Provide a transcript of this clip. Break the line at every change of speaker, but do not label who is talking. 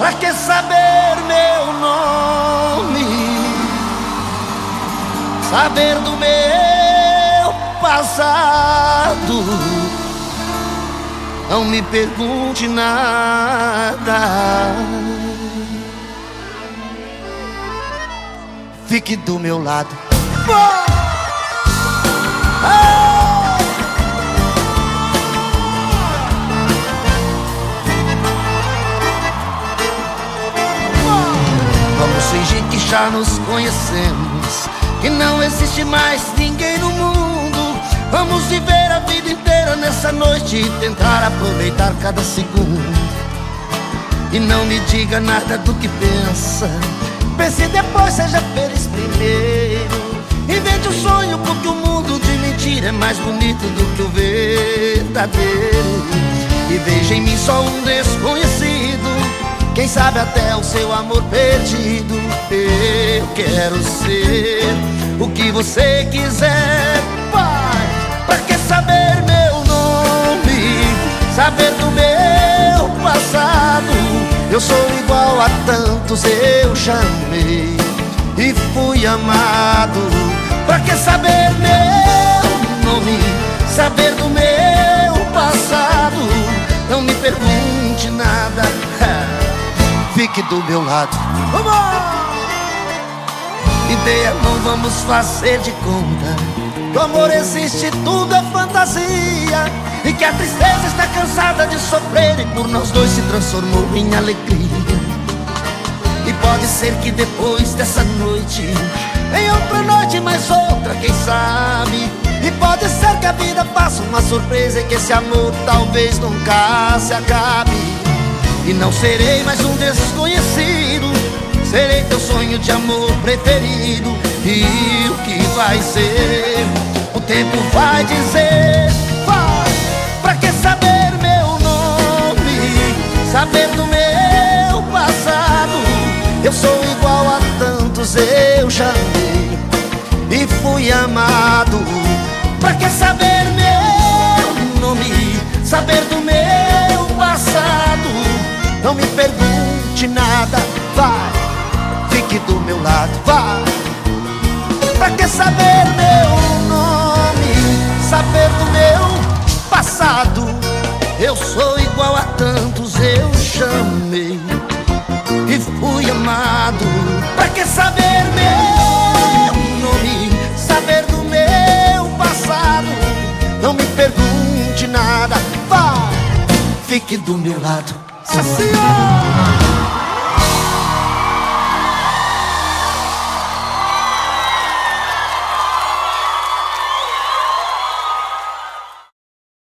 Pra que saber meu nome? Saber do meu passado. Não me pergunte nada. Fique do meu lado. Boa! Fingir que já nos conhecemos. Que não existe mais ninguém no mundo. Vamos viver a vida inteira nessa noite e tentar aproveitar cada segundo. E não me diga nada do que pensa. Pense depois, seja feliz primeiro. Invente um sonho, porque o mundo de mentira é mais bonito do que o verdadeiro. E veja em mim só um desconhecido. Sabe até o seu amor perdido. Eu quero ser o que você quiser, pai. Pra que saber meu nome? Saber do meu passado. Eu sou igual a tantos, eu chamei e fui amado. Pra que saber meu nome? Saber do meu passado. Não me pergunte nada. Fique do meu lado. Vamos! Me dê a mão, vamos fazer de conta. Que o amor existe, tudo é fantasia. E que a tristeza está cansada de sofrer. E por nós dois se transformou em alegria. E pode ser que depois dessa noite Em outra noite, mais outra, quem sabe E pode ser que a vida faça uma surpresa E que esse amor talvez nunca se acabe E não serei mais um desconhecido. Serei teu sonho de amor preferido. E o que vai ser? O tempo vai dizer. Vai, pra que saber meu nome? Saber do meu passado. Eu sou igual a tantos, eu chamei e pergunte nada, vai, fique do meu lado, vai. Pra que saber meu nome, saber do meu passado? Eu sou igual a tantos, eu chamei e fui amado. Pra que saber meu nome, saber do meu passado? Não me pergunte nada, vá, fique do meu lado.
Ó.